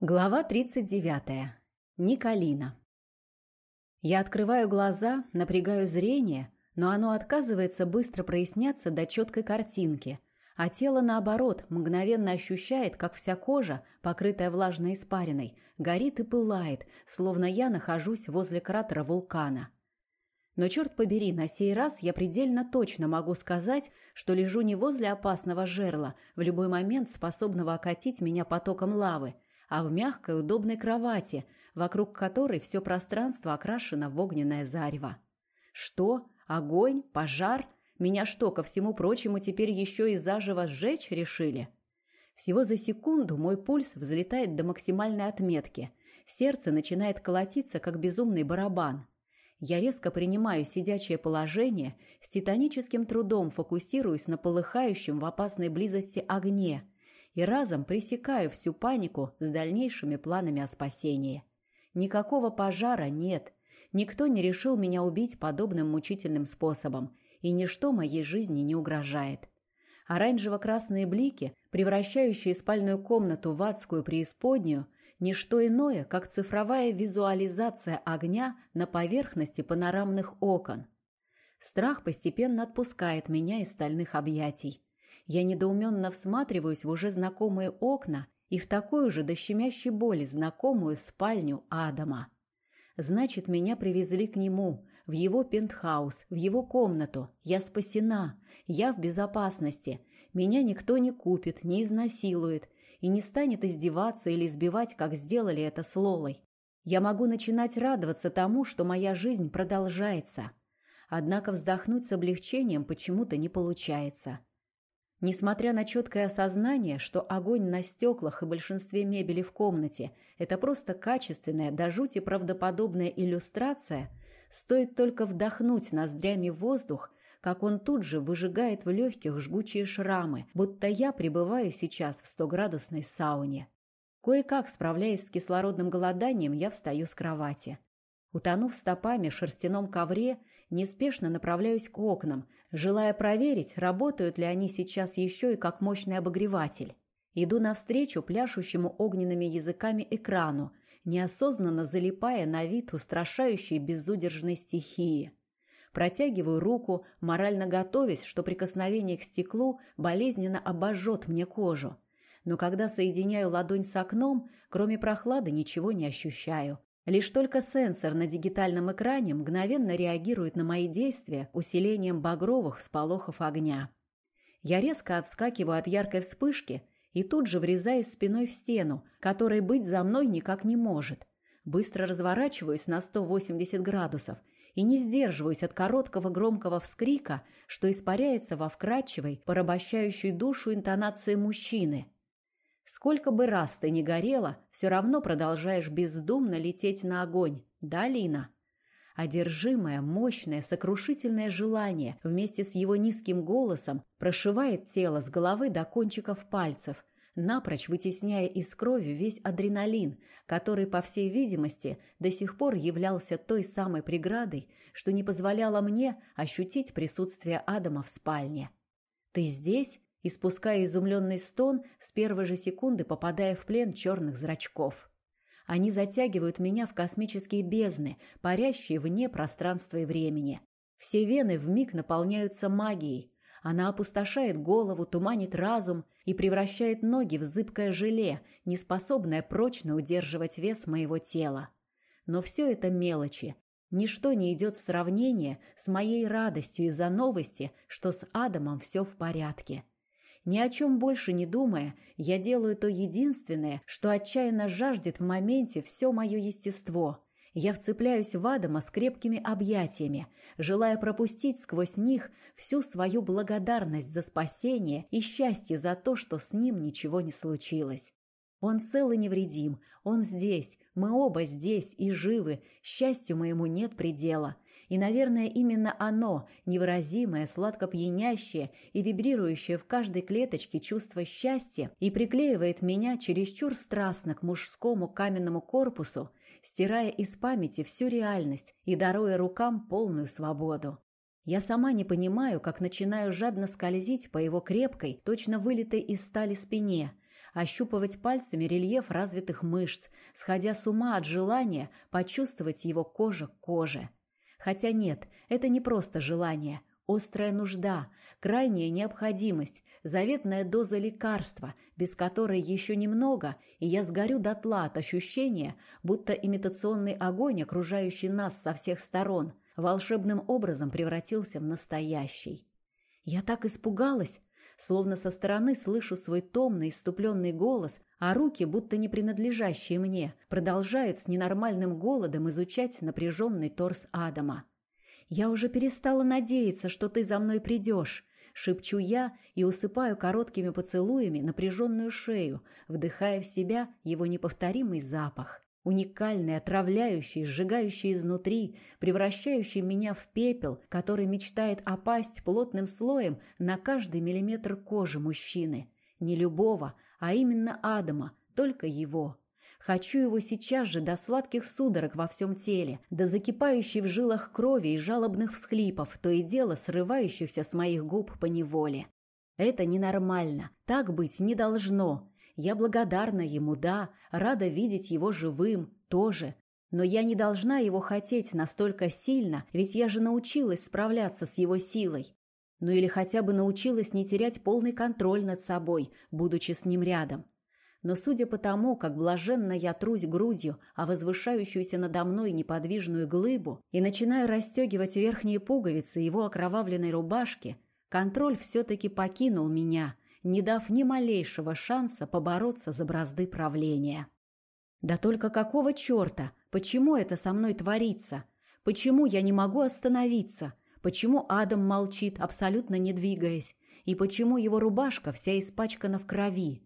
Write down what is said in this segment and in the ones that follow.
Глава 39. Николина. Я открываю глаза, напрягаю зрение, но оно отказывается быстро проясняться до четкой картинки, а тело, наоборот, мгновенно ощущает, как вся кожа, покрытая влажной испариной, горит и пылает, словно я нахожусь возле кратера вулкана. Но, черт побери, на сей раз я предельно точно могу сказать, что лежу не возле опасного жерла, в любой момент способного окатить меня потоком лавы, а в мягкой удобной кровати, вокруг которой все пространство окрашено в огненное зарево. Что? Огонь? Пожар? Меня что, ко всему прочему, теперь еще и заживо сжечь решили? Всего за секунду мой пульс взлетает до максимальной отметки. Сердце начинает колотиться, как безумный барабан. Я резко принимаю сидячее положение, с титаническим трудом фокусируясь на полыхающем в опасной близости огне – и разом пресекаю всю панику с дальнейшими планами о спасении. Никакого пожара нет. Никто не решил меня убить подобным мучительным способом, и ничто моей жизни не угрожает. Оранжево-красные блики, превращающие спальную комнату в адскую преисподнюю, ничто иное, как цифровая визуализация огня на поверхности панорамных окон. Страх постепенно отпускает меня из стальных объятий. Я недоуменно всматриваюсь в уже знакомые окна и в такую же до щемящей боли знакомую спальню Адама. Значит, меня привезли к нему, в его пентхаус, в его комнату. Я спасена, я в безопасности. Меня никто не купит, не изнасилует и не станет издеваться или избивать, как сделали это с Лолой. Я могу начинать радоваться тому, что моя жизнь продолжается. Однако вздохнуть с облегчением почему-то не получается. Несмотря на четкое осознание, что огонь на стеклах и большинстве мебели в комнате – это просто качественная, до жути правдоподобная иллюстрация, стоит только вдохнуть ноздрями воздух, как он тут же выжигает в легких жгучие шрамы, будто я пребываю сейчас в 100-градусной сауне. Кое-как, справляясь с кислородным голоданием, я встаю с кровати. Утонув стопами в шерстяном ковре, неспешно направляюсь к окнам, желая проверить, работают ли они сейчас еще и как мощный обогреватель. Иду навстречу пляшущему огненными языками экрану, неосознанно залипая на вид устрашающей безудержной стихии. Протягиваю руку, морально готовясь, что прикосновение к стеклу болезненно обожжет мне кожу. Но когда соединяю ладонь с окном, кроме прохлады ничего не ощущаю. Лишь только сенсор на дигитальном экране мгновенно реагирует на мои действия усилением багровых сполохов огня. Я резко отскакиваю от яркой вспышки и тут же врезаюсь спиной в стену, которой быть за мной никак не может. Быстро разворачиваюсь на 180 градусов и не сдерживаюсь от короткого громкого вскрика, что испаряется во вкрадчивой, порабощающей душу интонации мужчины – Сколько бы раз ты ни горела, все равно продолжаешь бездумно лететь на огонь. Да, Лина? Одержимое, мощное, сокрушительное желание вместе с его низким голосом прошивает тело с головы до кончиков пальцев, напрочь вытесняя из крови весь адреналин, который, по всей видимости, до сих пор являлся той самой преградой, что не позволяло мне ощутить присутствие Адама в спальне. «Ты здесь?» Испуская изумленный стон, с первой же секунды попадая в плен черных зрачков. Они затягивают меня в космические бездны, парящие вне пространства и времени. Все вены вмиг наполняются магией. Она опустошает голову, туманит разум и превращает ноги в зыбкое желе, неспособное прочно удерживать вес моего тела. Но все это мелочи. Ничто не идет в сравнение с моей радостью из-за новости, что с Адамом все в порядке. Ни о чем больше не думая, я делаю то единственное, что отчаянно жаждет в моменте все мое естество. Я вцепляюсь в Адама с крепкими объятиями, желая пропустить сквозь них всю свою благодарность за спасение и счастье за то, что с ним ничего не случилось. Он цел и невредим, он здесь, мы оба здесь и живы, счастью моему нет предела. И, наверное, именно оно, невыразимое, сладко пьянящее и вибрирующее в каждой клеточке чувство счастья, и приклеивает меня чересчур страстно к мужскому каменному корпусу, стирая из памяти всю реальность и даруя рукам полную свободу. Я сама не понимаю, как начинаю жадно скользить по его крепкой, точно вылитой из стали спине, ощупывать пальцами рельеф развитых мышц, сходя с ума от желания почувствовать его кожа к коже. Хотя нет, это не просто желание, острая нужда, крайняя необходимость, заветная доза лекарства, без которой еще немного, и я сгорю дотла от ощущения, будто имитационный огонь, окружающий нас со всех сторон, волшебным образом превратился в настоящий. Я так испугалась, словно со стороны слышу свой томный, иступленный голос, а руки, будто не принадлежащие мне, продолжают с ненормальным голодом изучать напряженный торс Адама. «Я уже перестала надеяться, что ты за мной придешь», — шепчу я и усыпаю короткими поцелуями напряженную шею, вдыхая в себя его неповторимый запах. Уникальный, отравляющий, сжигающий изнутри, превращающий меня в пепел, который мечтает опасть плотным слоем на каждый миллиметр кожи мужчины. Не любого, а именно Адама, только его. Хочу его сейчас же до сладких судорог во всем теле, до закипающей в жилах крови и жалобных всхлипов, то и дело срывающихся с моих губ по неволе. Это ненормально, так быть не должно. Я благодарна ему, да, рада видеть его живым, тоже. Но я не должна его хотеть настолько сильно, ведь я же научилась справляться с его силой. Ну или хотя бы научилась не терять полный контроль над собой, будучи с ним рядом. Но судя по тому, как блаженно я трусь грудью, а возвышающуюся надо мной неподвижную глыбу и начинаю расстегивать верхние пуговицы его окровавленной рубашки, контроль все-таки покинул меня – не дав ни малейшего шанса побороться за бразды правления. Да только какого черта? Почему это со мной творится? Почему я не могу остановиться? Почему Адам молчит, абсолютно не двигаясь? И почему его рубашка вся испачкана в крови?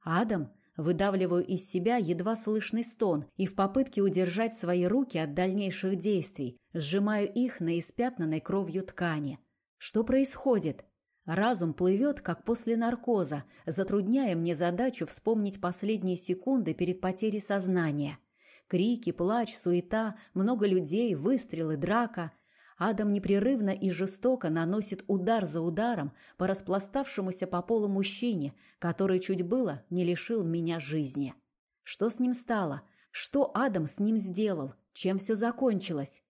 Адам, выдавливаю из себя едва слышный стон и в попытке удержать свои руки от дальнейших действий, сжимаю их на испятнанной кровью ткани. Что происходит? Разум плывет, как после наркоза, затрудняя мне задачу вспомнить последние секунды перед потерей сознания. Крики, плач, суета, много людей, выстрелы, драка. Адам непрерывно и жестоко наносит удар за ударом по распластавшемуся по полу мужчине, который чуть было не лишил меня жизни. Что с ним стало? Что Адам с ним сделал? Чем все закончилось?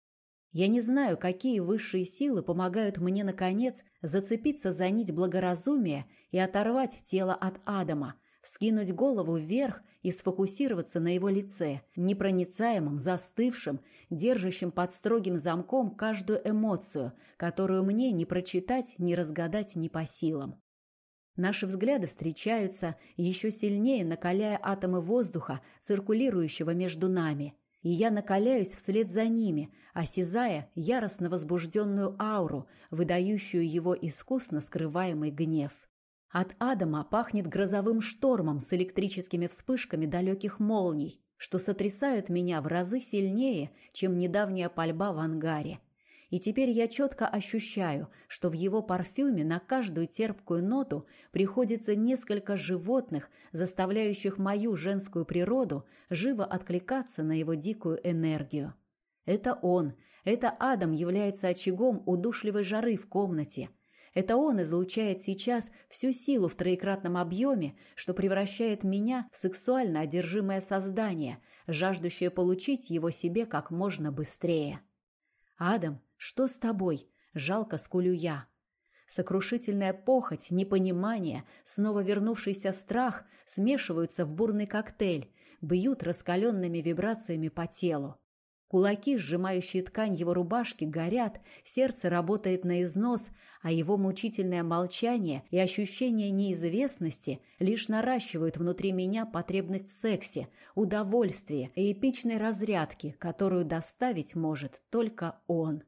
Я не знаю, какие высшие силы помогают мне, наконец, зацепиться за нить благоразумия и оторвать тело от Адама, скинуть голову вверх и сфокусироваться на его лице, непроницаемом, застывшем, держащем под строгим замком каждую эмоцию, которую мне не прочитать, не разгадать ни по силам. Наши взгляды встречаются, еще сильнее накаляя атомы воздуха, циркулирующего между нами – и я накаляюсь вслед за ними, осязая яростно возбужденную ауру, выдающую его искусно скрываемый гнев. От Адама пахнет грозовым штормом с электрическими вспышками далеких молний, что сотрясают меня в разы сильнее, чем недавняя пальба в ангаре и теперь я четко ощущаю, что в его парфюме на каждую терпкую ноту приходится несколько животных, заставляющих мою женскую природу живо откликаться на его дикую энергию. Это он, это Адам является очагом удушливой жары в комнате. Это он излучает сейчас всю силу в троекратном объеме, что превращает меня в сексуально одержимое создание, жаждущее получить его себе как можно быстрее. Адам что с тобой? Жалко скулю я. Сокрушительная похоть, непонимание, снова вернувшийся страх смешиваются в бурный коктейль, бьют раскаленными вибрациями по телу. Кулаки, сжимающие ткань его рубашки, горят, сердце работает на износ, а его мучительное молчание и ощущение неизвестности лишь наращивают внутри меня потребность в сексе, удовольствии и эпичной разрядки, которую доставить может только он.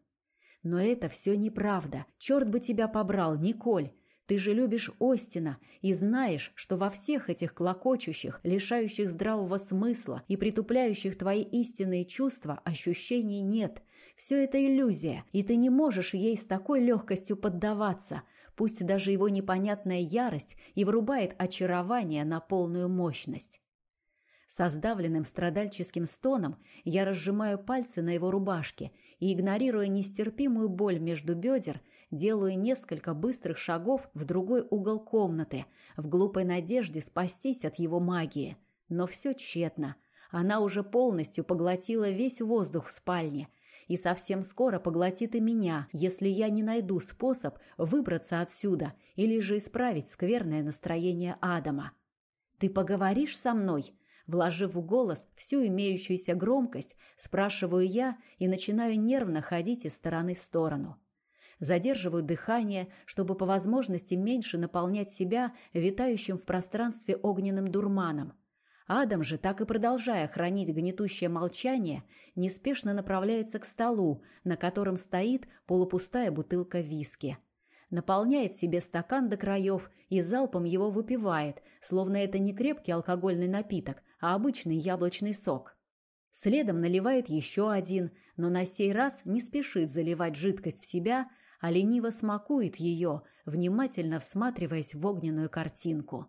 Но это все неправда. Черт бы тебя побрал, Николь. Ты же любишь Остина и знаешь, что во всех этих клокочущих, лишающих здравого смысла и притупляющих твои истинные чувства ощущений нет. Все это иллюзия, и ты не можешь ей с такой легкостью поддаваться, пусть даже его непонятная ярость и врубает очарование на полную мощность. Со сдавленным страдальческим стоном я разжимаю пальцы на его рубашке и, игнорируя нестерпимую боль между бедер, делаю несколько быстрых шагов в другой угол комнаты, в глупой надежде спастись от его магии. Но все тщетно. Она уже полностью поглотила весь воздух в спальне и совсем скоро поглотит и меня, если я не найду способ выбраться отсюда или же исправить скверное настроение Адама. «Ты поговоришь со мной?» Вложив в голос всю имеющуюся громкость, спрашиваю я и начинаю нервно ходить из стороны в сторону. Задерживаю дыхание, чтобы по возможности меньше наполнять себя витающим в пространстве огненным дурманом. Адам же, так и продолжая хранить гнетущее молчание, неспешно направляется к столу, на котором стоит полупустая бутылка виски – наполняет себе стакан до краев и залпом его выпивает, словно это не крепкий алкогольный напиток, а обычный яблочный сок. Следом наливает еще один, но на сей раз не спешит заливать жидкость в себя, а лениво смакует ее, внимательно всматриваясь в огненную картинку.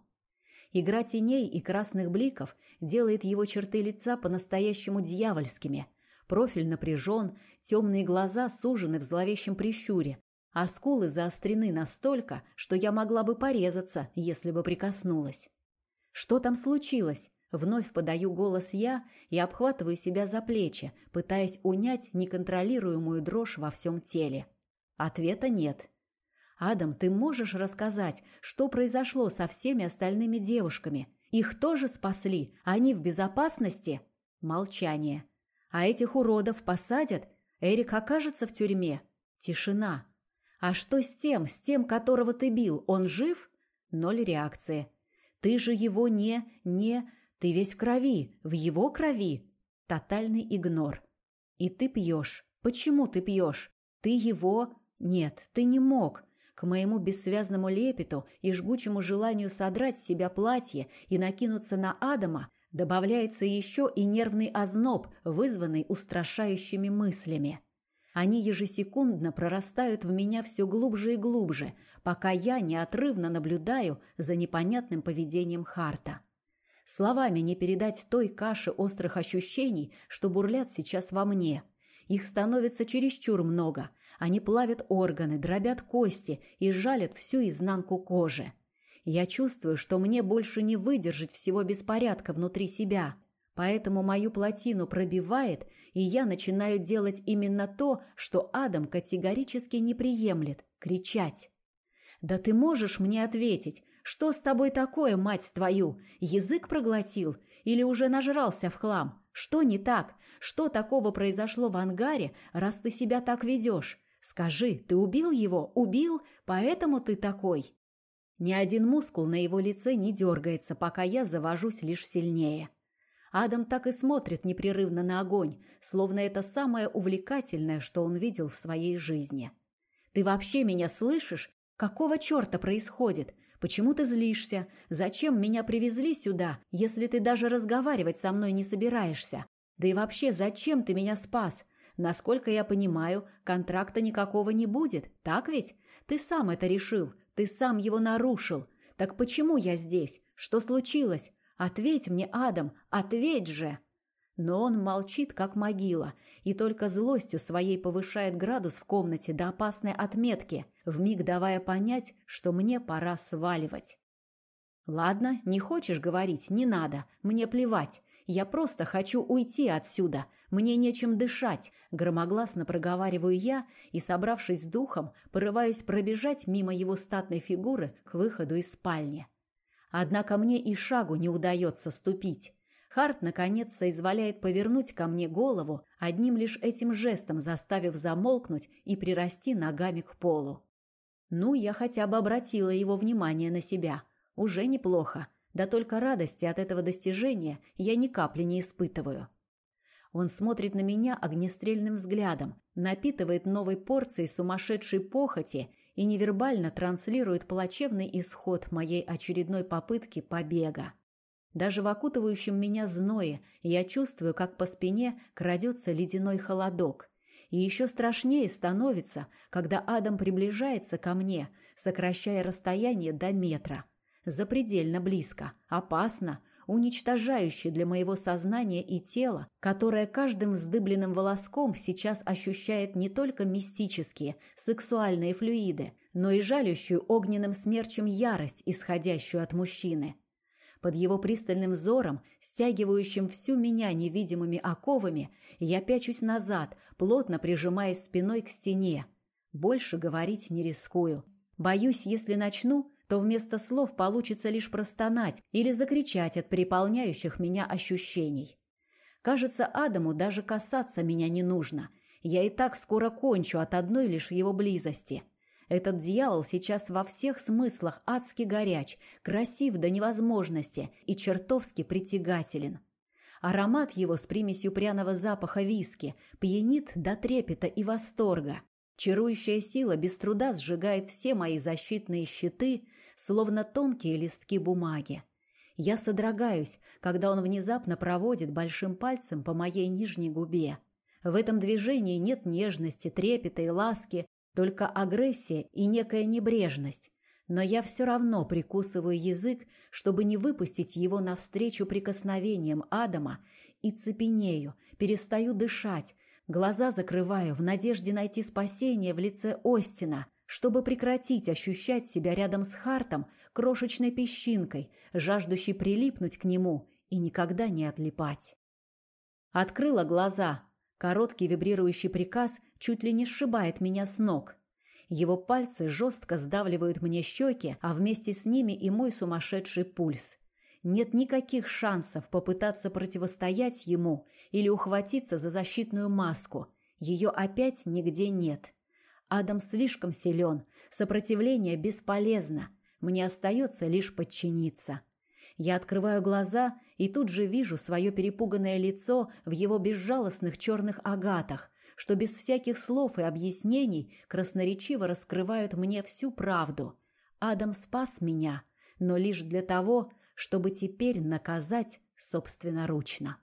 Игра теней и красных бликов делает его черты лица по-настоящему дьявольскими. Профиль напряжен, темные глаза сужены в зловещем прищуре, а скулы заострены настолько, что я могла бы порезаться, если бы прикоснулась. Что там случилось? Вновь подаю голос я и обхватываю себя за плечи, пытаясь унять неконтролируемую дрожь во всем теле. Ответа нет. «Адам, ты можешь рассказать, что произошло со всеми остальными девушками? Их тоже спасли? Они в безопасности?» Молчание. «А этих уродов посадят? Эрик окажется в тюрьме?» Тишина. «А что с тем, с тем, которого ты бил? Он жив?» Ноль реакции. «Ты же его не... не... Ты весь в крови, в его крови!» Тотальный игнор. «И ты пьешь. Почему ты пьешь? Ты его... Нет, ты не мог. К моему бессвязному лепету и жгучему желанию содрать с себя платье и накинуться на Адама добавляется еще и нервный озноб, вызванный устрашающими мыслями. Они ежесекундно прорастают в меня все глубже и глубже, пока я неотрывно наблюдаю за непонятным поведением Харта. Словами не передать той каши острых ощущений, что бурлят сейчас во мне. Их становится чересчур много. Они плавят органы, дробят кости и жалят всю изнанку кожи. Я чувствую, что мне больше не выдержать всего беспорядка внутри себя. Поэтому мою плотину пробивает – и я начинаю делать именно то, что Адам категорически не приемлет – кричать. «Да ты можешь мне ответить, что с тобой такое, мать твою? Язык проглотил? Или уже нажрался в хлам? Что не так? Что такого произошло в ангаре, раз ты себя так ведешь? Скажи, ты убил его? Убил? Поэтому ты такой?» Ни один мускул на его лице не дергается, пока я завожусь лишь сильнее. Адам так и смотрит непрерывно на огонь, словно это самое увлекательное, что он видел в своей жизни. «Ты вообще меня слышишь? Какого черта происходит? Почему ты злишься? Зачем меня привезли сюда, если ты даже разговаривать со мной не собираешься? Да и вообще, зачем ты меня спас? Насколько я понимаю, контракта никакого не будет, так ведь? Ты сам это решил, ты сам его нарушил. Так почему я здесь? Что случилось? Ответь мне, Адам, ответь же!» Но он молчит, как могила, и только злостью своей повышает градус в комнате до опасной отметки, вмиг давая понять, что мне пора сваливать. «Ладно, не хочешь говорить, не надо, мне плевать. Я просто хочу уйти отсюда, мне нечем дышать», громогласно проговариваю я и, собравшись с духом, порываюсь пробежать мимо его статной фигуры к выходу из спальни. Однако мне и шагу не удается ступить. Харт, наконец, соизволяет повернуть ко мне голову, одним лишь этим жестом заставив замолкнуть и прирасти ногами к полу. Ну, я хотя бы обратила его внимание на себя. Уже неплохо. Да только радости от этого достижения я ни капли не испытываю. Он смотрит на меня огнестрельным взглядом, напитывает новой порцией сумасшедшей похоти и невербально транслирует плачевный исход моей очередной попытки побега. Даже в окутывающем меня зное я чувствую, как по спине крадется ледяной холодок. И еще страшнее становится, когда Адам приближается ко мне, сокращая расстояние до метра. Запредельно близко, опасно. уничтожающий для моего сознания и тела, которое каждым вздыбленным волоском сейчас ощущает не только мистические, сексуальные флюиды, но и жалющую огненным смерчем ярость, исходящую от мужчины. Под его пристальным взором, стягивающим всю меня невидимыми оковами, я пячусь назад, плотно прижимаясь спиной к стене. Больше говорить не рискую. Боюсь, если начну, то вместо слов получится лишь простонать или закричать от переполняющих меня ощущений. Кажется, Адаму даже касаться меня не нужно. Я и так скоро кончу от одной лишь его близости. Этот дьявол сейчас во всех смыслах адски горяч, красив до невозможности и чертовски притягателен. Аромат его с примесью пряного запаха виски пьянит до трепета и восторга. Чарующая сила без труда сжигает все мои защитные щиты, словно тонкие листки бумаги. Я содрогаюсь, когда он внезапно проводит большим пальцем по моей нижней губе. В этом движении нет нежности, трепета и ласки, только агрессия и некая небрежность. Но я все равно прикусываю язык, чтобы не выпустить его навстречу прикосновениям Адама, и цепенею, перестаю дышать, глаза закрываю в надежде найти спасение в лице Остина – чтобы прекратить ощущать себя рядом с Хартом крошечной песчинкой, жаждущей прилипнуть к нему и никогда не отлипать. Открыла глаза. Короткий вибрирующий приказ чуть ли не сшибает меня с ног. Его пальцы жестко сдавливают мне щеки, а вместе с ними и мой сумасшедший пульс. Нет никаких шансов попытаться противостоять ему или ухватиться за защитную маску. Ее опять нигде нет. Адам слишком силен, сопротивление бесполезно. Мне остается лишь подчиниться. Я открываю глаза и тут же вижу свое перепуганное лицо в его безжалостных черных агатах, что без всяких слов и объяснений красноречиво раскрывают мне всю правду. Адам спас меня, но лишь для того, чтобы теперь наказать собственноручно.